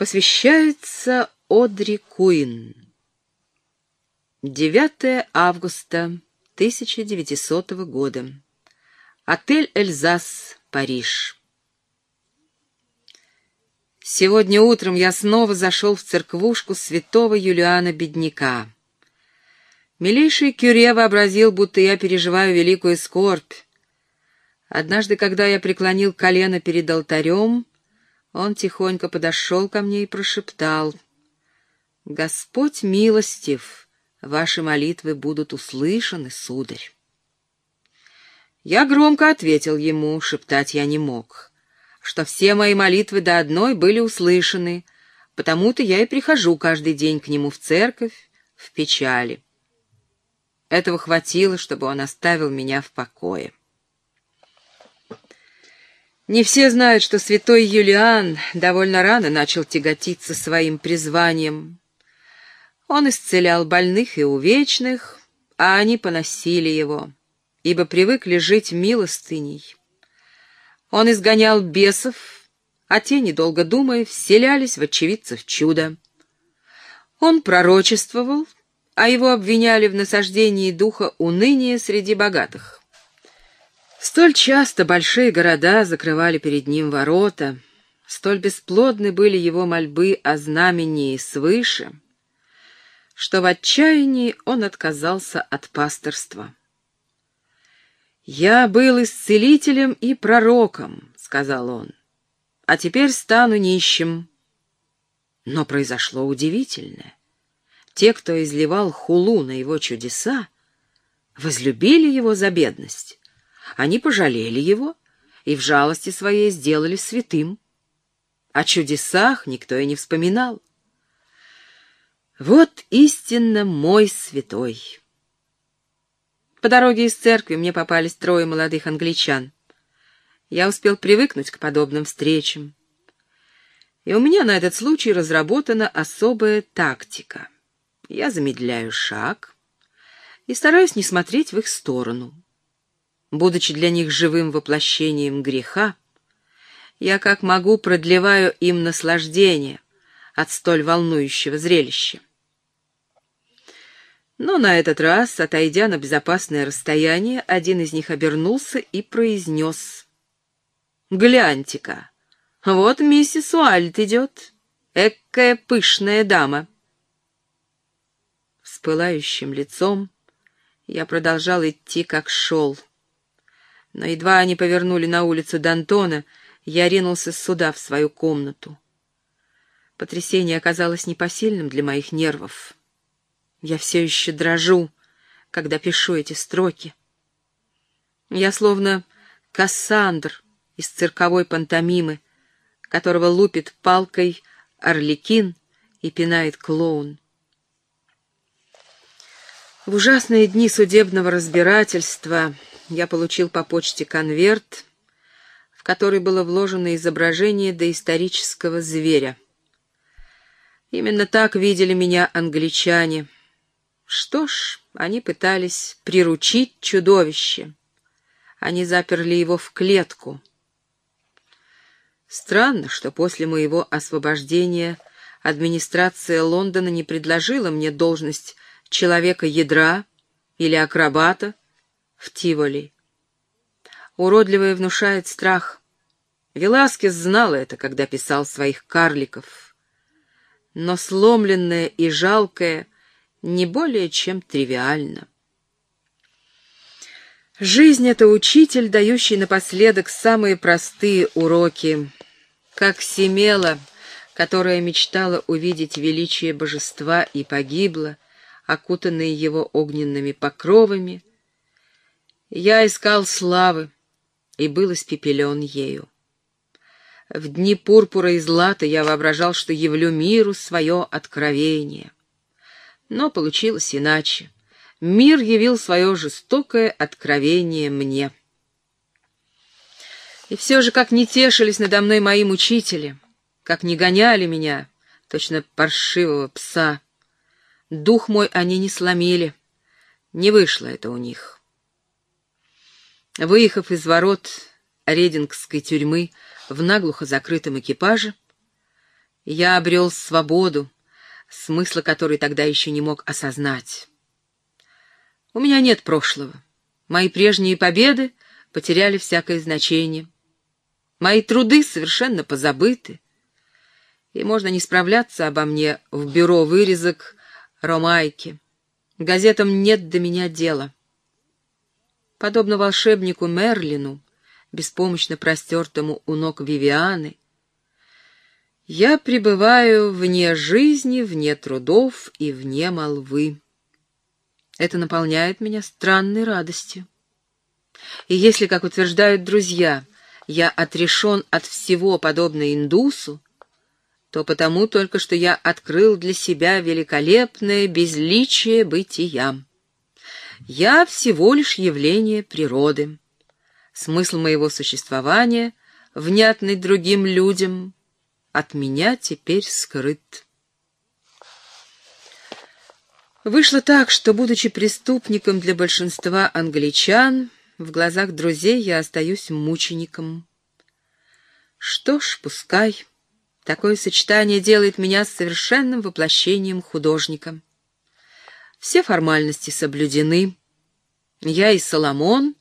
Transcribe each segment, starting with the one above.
Посвящается Одри Куин. 9 августа 1900 года. Отель «Эльзас», Париж. Сегодня утром я снова зашел в церквушку святого Юлиана Бедняка. Милейший Кюре вообразил, будто я переживаю великую скорбь. Однажды, когда я преклонил колено перед алтарем, он тихонько подошел ко мне и прошептал, «Господь милостив, ваши молитвы будут услышаны, сударь». Я громко ответил ему, шептать я не мог, что все мои молитвы до одной были услышаны, потому-то я и прихожу каждый день к нему в церковь в печали. Этого хватило, чтобы он оставил меня в покое. Не все знают, что святой Юлиан довольно рано начал тяготиться своим призванием. Он исцелял больных и увечных, а они поносили его, ибо привыкли жить милостыней. Он изгонял бесов, а те, недолго думая, вселялись в очевидцев чуда. Он пророчествовал, а его обвиняли в насаждении духа уныния среди богатых. Столь часто большие города закрывали перед ним ворота, столь бесплодны были его мольбы о знамении свыше, что в отчаянии он отказался от пасторства. «Я был исцелителем и пророком», — сказал он, — «а теперь стану нищим». Но произошло удивительное. Те, кто изливал хулу на его чудеса, возлюбили его за бедность. Они пожалели его и в жалости своей сделали святым. О чудесах никто и не вспоминал. Вот истинно мой святой. По дороге из церкви мне попались трое молодых англичан. Я успел привыкнуть к подобным встречам. И у меня на этот случай разработана особая тактика. Я замедляю шаг и стараюсь не смотреть в их сторону. Будучи для них живым воплощением греха, я как могу продлеваю им наслаждение от столь волнующего зрелища. Но на этот раз, отойдя на безопасное расстояние, один из них обернулся и произнес. «Гляньте-ка, вот миссис Уальт идет, эккая пышная дама». С пылающим лицом я продолжал идти, как шел — но едва они повернули на улицу Д'Антона, я ринулся сюда, в свою комнату. Потрясение оказалось непосильным для моих нервов. Я все еще дрожу, когда пишу эти строки. Я словно Кассандр из цирковой пантомимы, которого лупит палкой орликин и пинает клоун. В ужасные дни судебного разбирательства я получил по почте конверт, в который было вложено изображение доисторического зверя. Именно так видели меня англичане. Что ж, они пытались приручить чудовище. Они заперли его в клетку. Странно, что после моего освобождения администрация Лондона не предложила мне должность человека-ядра или акробата, в Тиволи. Уродливое внушает страх. Веласкес знал это, когда писал своих карликов. Но сломленное и жалкое не более чем тривиально. Жизнь — это учитель, дающий напоследок самые простые уроки, как Семела, которая мечтала увидеть величие божества и погибла, окутанная его огненными покровами — я искал славы и был испепелен ею. В дни пурпура и злата я воображал, что явлю миру свое откровение. Но получилось иначе. Мир явил свое жестокое откровение мне. И все же, как не тешились надо мной мои мучители, как не гоняли меня, точно паршивого пса, дух мой они не сломили, не вышло это у них. Выехав из ворот Редингской тюрьмы в наглухо закрытом экипаже, Я обрел свободу, смысла которой тогда еще не мог осознать. У меня нет прошлого. Мои прежние победы потеряли всякое значение. Мои труды совершенно позабыты, и можно не справляться обо мне в бюро вырезок Ромайки. Газетам нет до меня дела. Подобно волшебнику Мерлину, беспомощно простертому у ног Вивианы, я пребываю вне жизни, вне трудов и вне молвы. Это наполняет меня странной радостью. И если, как утверждают друзья, я отрешен от всего подобно индусу, то потому только, что я открыл для себя великолепное безличие бытия. Я всего лишь явление природы. Смысл моего существования, внятный другим людям, от меня теперь скрыт. Вышло так, что, будучи преступником для большинства англичан, в глазах друзей я остаюсь мучеником. Что ж, пускай. Такое сочетание делает меня совершенным воплощением художника. Все формальности соблюдены. Я и Соломон,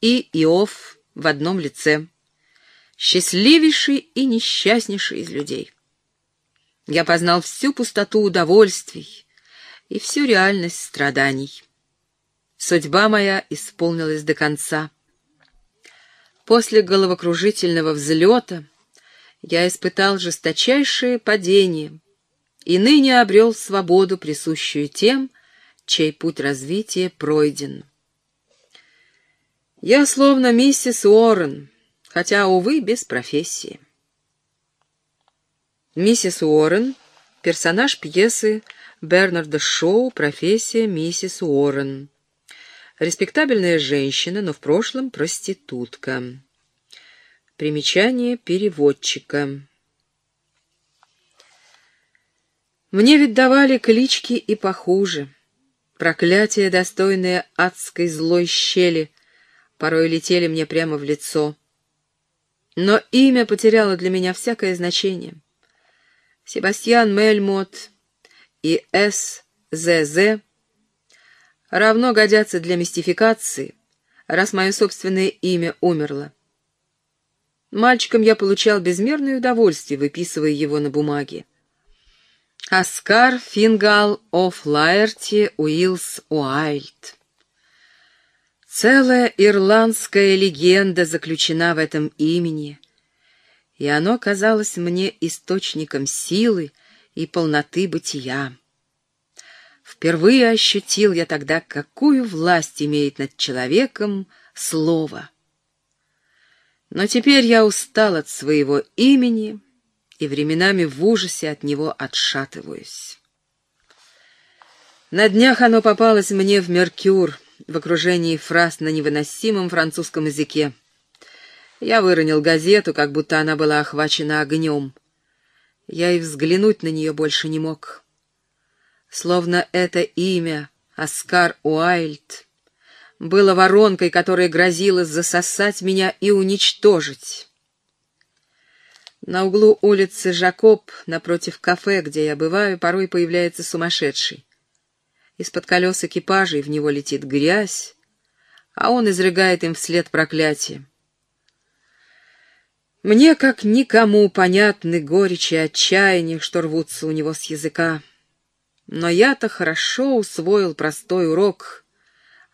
и Иов в одном лице. Счастливейший и несчастнейший из людей. Я познал всю пустоту удовольствий и всю реальность страданий. Судьба моя исполнилась до конца. После головокружительного взлета я испытал жесточайшее падение и ныне обрел свободу, присущую тем, чей путь развития пройден. Я словно миссис Уоррен, хотя, увы, без профессии. Миссис Уоррен — персонаж пьесы Бернарда Шоу «Профессия миссис Уоррен». Респектабельная женщина, но в прошлом проститутка. Примечание переводчика. Мне ведь давали клички и похуже. Проклятия, достойные адской злой щели, порой летели мне прямо в лицо. Но имя потеряло для меня всякое значение. Себастьян Мельмот и С. З. З. равно годятся для мистификации, раз мое собственное имя умерло. Мальчиком я получал безмерное удовольствие, выписывая его на бумаге. Оскар Фингал оф Лаерти Уилс Уайльд. Целая ирландская легенда заключена в этом имени, и оно казалось мне источником силы и полноты бытия. Впервые ощутил я тогда, какую власть имеет над человеком слово. Но теперь я устал от своего имени и временами в ужасе от него отшатываюсь. На днях оно попалось мне в «Меркюр» в окружении фраз на невыносимом французском языке. Я выронил газету, как будто она была охвачена огнем. Я и взглянуть на нее больше не мог. Словно это имя, Оскар Уайльд, было воронкой, которая грозила засосать меня и уничтожить. На углу улицы Жакоб, напротив кафе, где я бываю, порой появляется сумасшедший. Из-под колес экипажей в него летит грязь, а он изрыгает им вслед проклятие. Мне, как никому, понятны горечь и отчаяние, что рвутся у него с языка. Но я-то хорошо усвоил простой урок —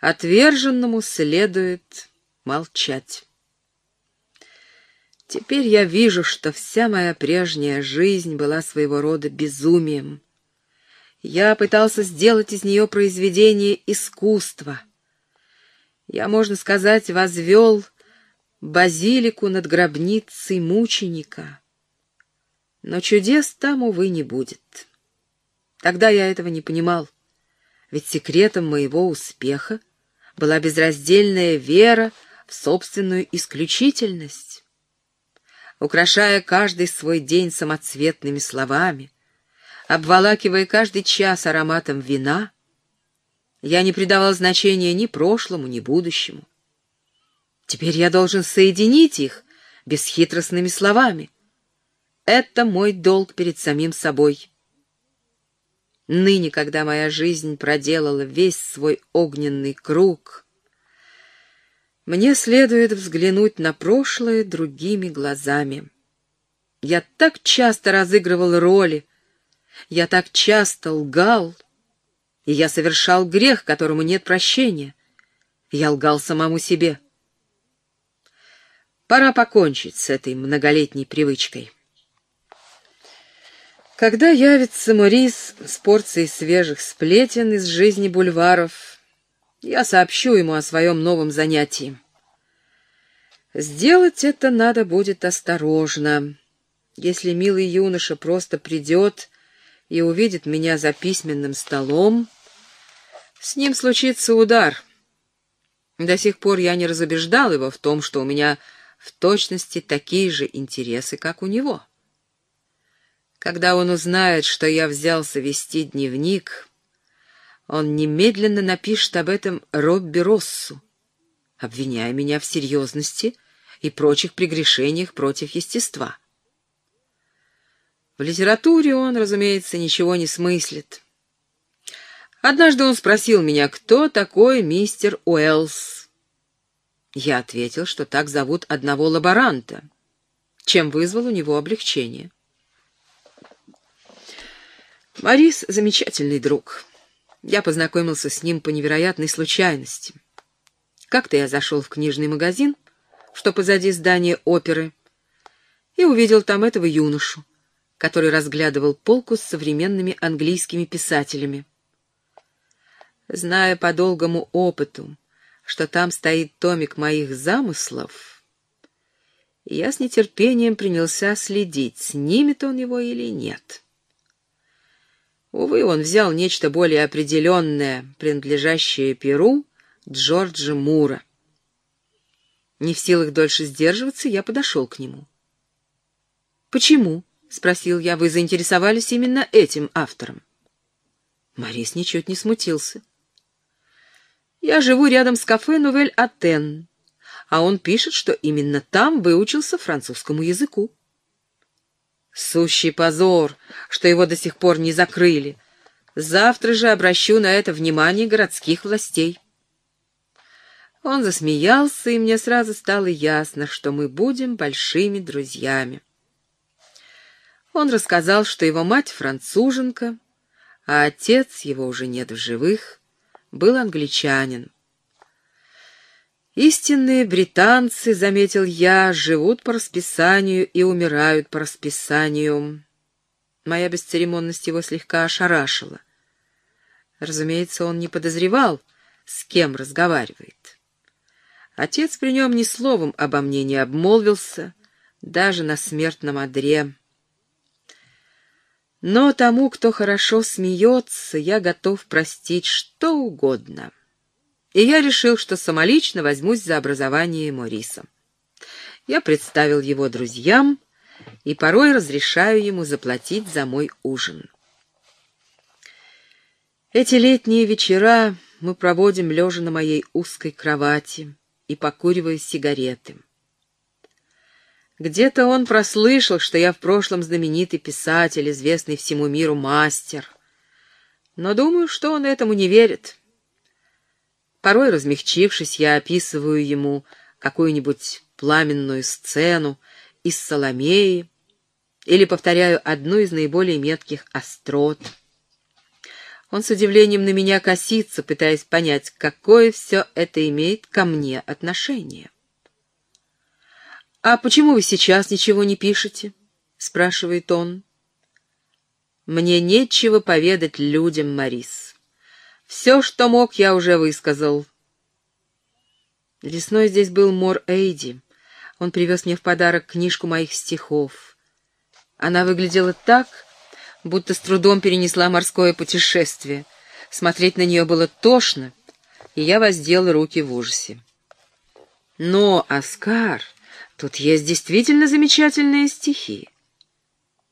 Отверженному следует молчать. Теперь я вижу, что вся моя прежняя жизнь была своего рода безумием. Я пытался сделать из нее произведение искусства. Я, можно сказать, возвел базилику над гробницей мученика. Но чудес там, увы, не будет. Тогда я этого не понимал, ведь секретом моего успеха была безраздельная вера в собственную исключительность. Украшая каждый свой день самоцветными словами, обволакивая каждый час ароматом вина, я не придавал значения ни прошлому, ни будущему. Теперь я должен соединить их бесхитростными словами. Это мой долг перед самим собой. Ныне, когда моя жизнь проделала весь свой огненный круг, мне следует взглянуть на прошлое другими глазами. Я так часто разыгрывал роли, я так часто лгал, и я совершал грех, которому нет прощения. Я лгал самому себе. Пора покончить с этой многолетней привычкой. Когда явится Морис с порцией свежих сплетен из жизни бульваров, я сообщу ему о своем новом занятии. Сделать это надо будет осторожно. Если милый юноша просто придет и увидит меня за письменным столом, с ним случится удар. До сих пор я не разубеждал его в том, что у меня в точности такие же интересы, как у него. Когда он узнает, что я взялся вести дневник, он немедленно напишет об этом Робби Россу, обвиняя меня в серьезности и прочих прегрешениях против естества. В литературе он, разумеется, ничего не смыслит. Однажды он спросил меня, кто такой мистер Уэллс. Я ответил, что так зовут одного лаборанта, чем вызвал у него облегчение. Морис — замечательный друг. Я познакомился с ним по невероятной случайности. Как-то я зашел в книжный магазин, что позади здания оперы, и увидел там этого юношу, который разглядывал полку с современными английскими писателями. Зная по долгому опыту, что там стоит томик моих замыслов, я с нетерпением принялся следить, снимет он его или нет. Увы, он взял нечто более определенное, принадлежащее Перу, Джорджа Мура. Не в силах дольше сдерживаться, я подошел к нему. «Почему?» — спросил я. «Вы заинтересовались именно этим автором?» Морис ничуть не смутился. Я живу рядом с кафе «Нувель Атен», а он пишет, что именно там выучился французскому языку. Сущий позор, что его до сих пор не закрыли. Завтра же обращу на это внимание городских властей. Он засмеялся, и мне сразу стало ясно, что мы будем большими друзьями. Он рассказал, что его мать француженка, а отец, его уже нет в живых, был англичанин. Истинные британцы, заметил я, живут по расписанию и умирают по расписанию. Моя бесцеремонность его слегка ошарашила. Разумеется, он не подозревал, с кем разговаривает. Отец при нем ни словом обо мне не обмолвился, даже на смертном одре. Но тому, кто хорошо смеется, я готов простить что угодно. И я решил, что самолично возьмусь за образование Мориса. Я представил его друзьям и порой разрешаю ему заплатить за мой ужин. Эти летние вечера мы проводим лежа на моей узкой кровати и покуривая сигареты. Где-то он прослышал, что я в прошлом знаменитый писатель, известный всему миру мастер. Но думаю, что он этому не верит. Порой, размягчившись, я описываю ему какую-нибудь пламенную сцену из Соломеи или повторяю одну из наиболее метких острот. Он с удивлением на меня косится, пытаясь понять, какое все это имеет ко мне отношение. «А почему вы сейчас ничего не пишете?» — спрашивает он. «Мне нечего поведать людям, Марис. Все, что мог, я уже высказал». Весной здесь был Мор Эйди. Он привез мне в подарок книжку моих стихов. Она выглядела так, будто с трудом перенесла морское путешествие. Смотреть на нее было тошно, и я воздел руки в ужасе. Но Оскар Тут есть действительно замечательные стихи.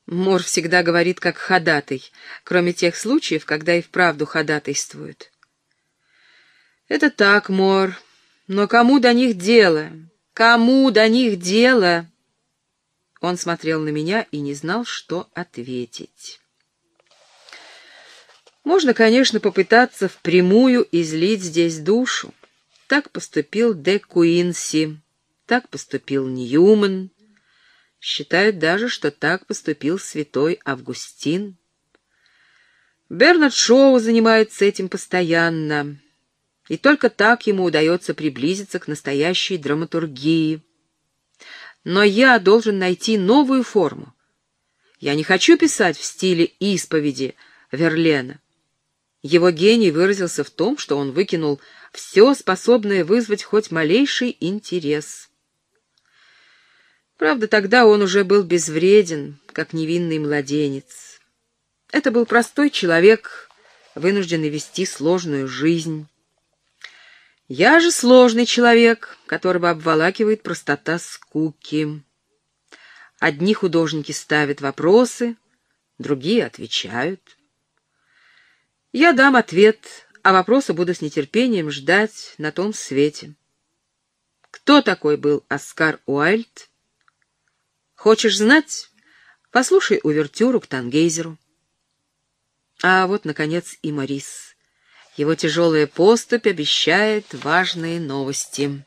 Мор всегда говорит как ходатай, кроме тех случаев, когда и вправду ходатайствует. Это так, Мор, но кому до них дело? Кому до них дело? Он смотрел на меня и не знал, что ответить. Можно, конечно, попытаться впрямую излить здесь душу. Так поступил Де Куинси, так поступил Ньюман. Считают даже, что так поступил святой Августин. Бернард Шоу занимается этим постоянно, и только так ему удается приблизиться к настоящей драматургии. Но я должен найти новую форму. Я не хочу писать в стиле исповеди Верлена. Его гений выразился в том, что он выкинул все, способное вызвать хоть малейший интерес. Правда, тогда он уже был безвреден, как невинный младенец. Это был простой человек, вынужденный вести сложную жизнь. Я же сложный человек, которого обволакивает простота скуки. Одни художники ставят вопросы, другие отвечают. Я дам ответ, а вопросы буду с нетерпением ждать на том свете. Кто такой был Оскар Уайльд? Хочешь знать? Послушай увертюру к Тангейзеру. А вот, наконец, и Морис. Его тяжелая поступь обещает важные новости.